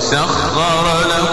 وسخر لكم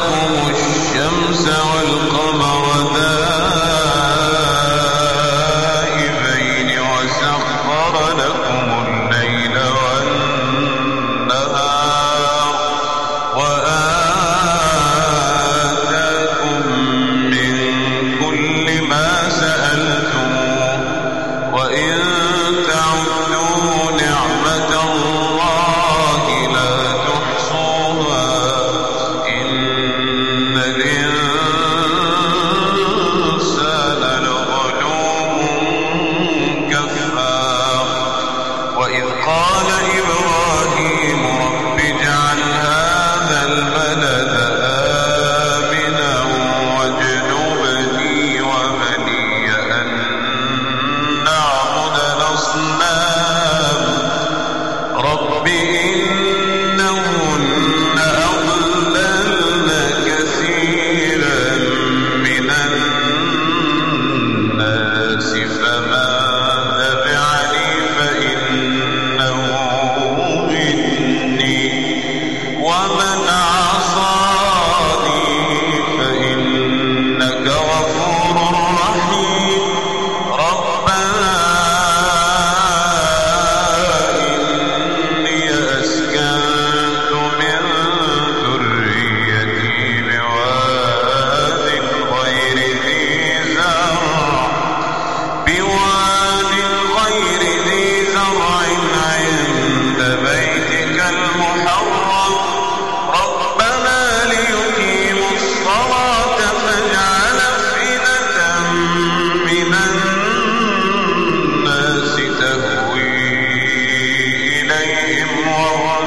more.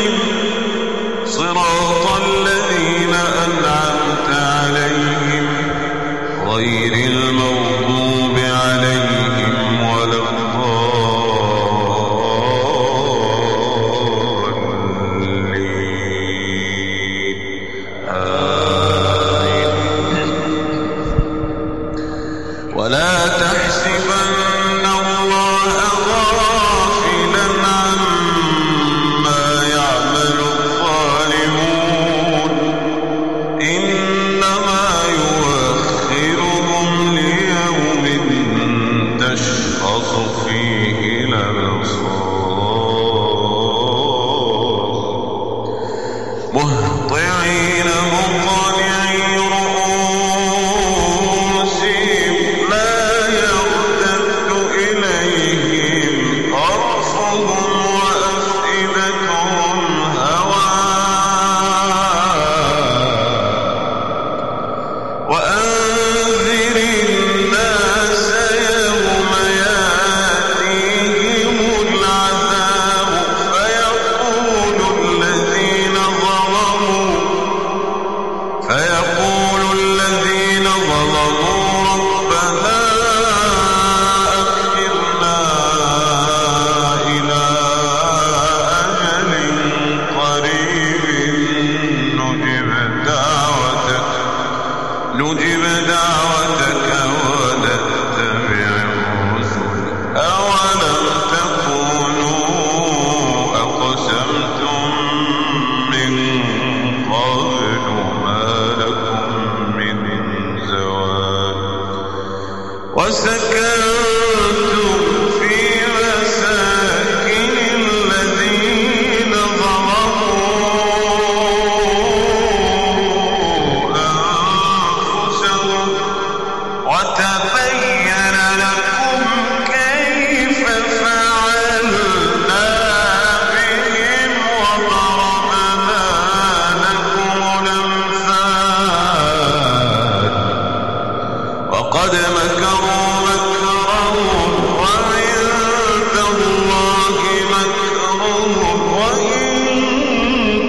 قد مكروا مكرهم وعند الله مكرهم وإن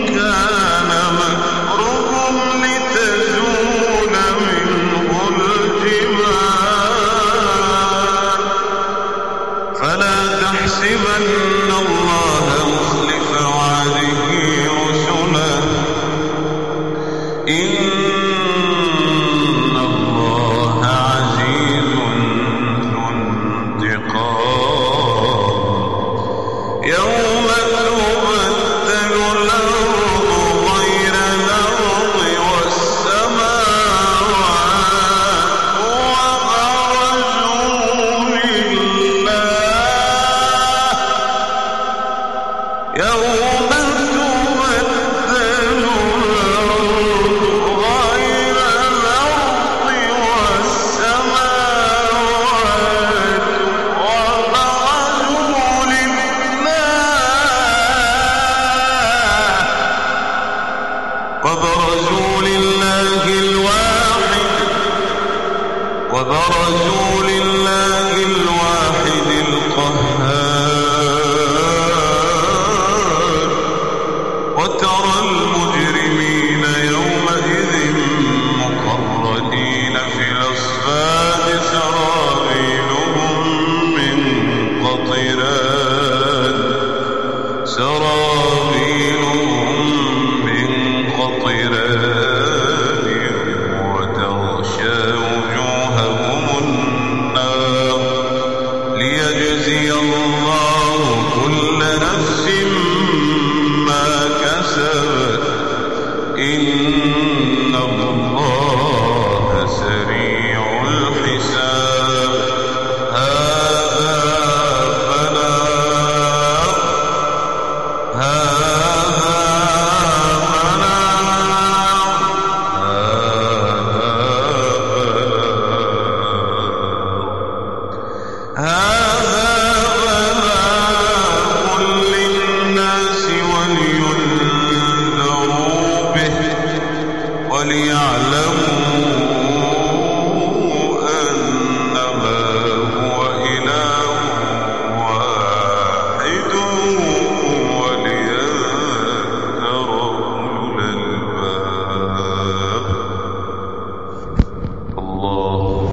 كان مكرهم لتزول منه فلا تحسبن الله وليعلموا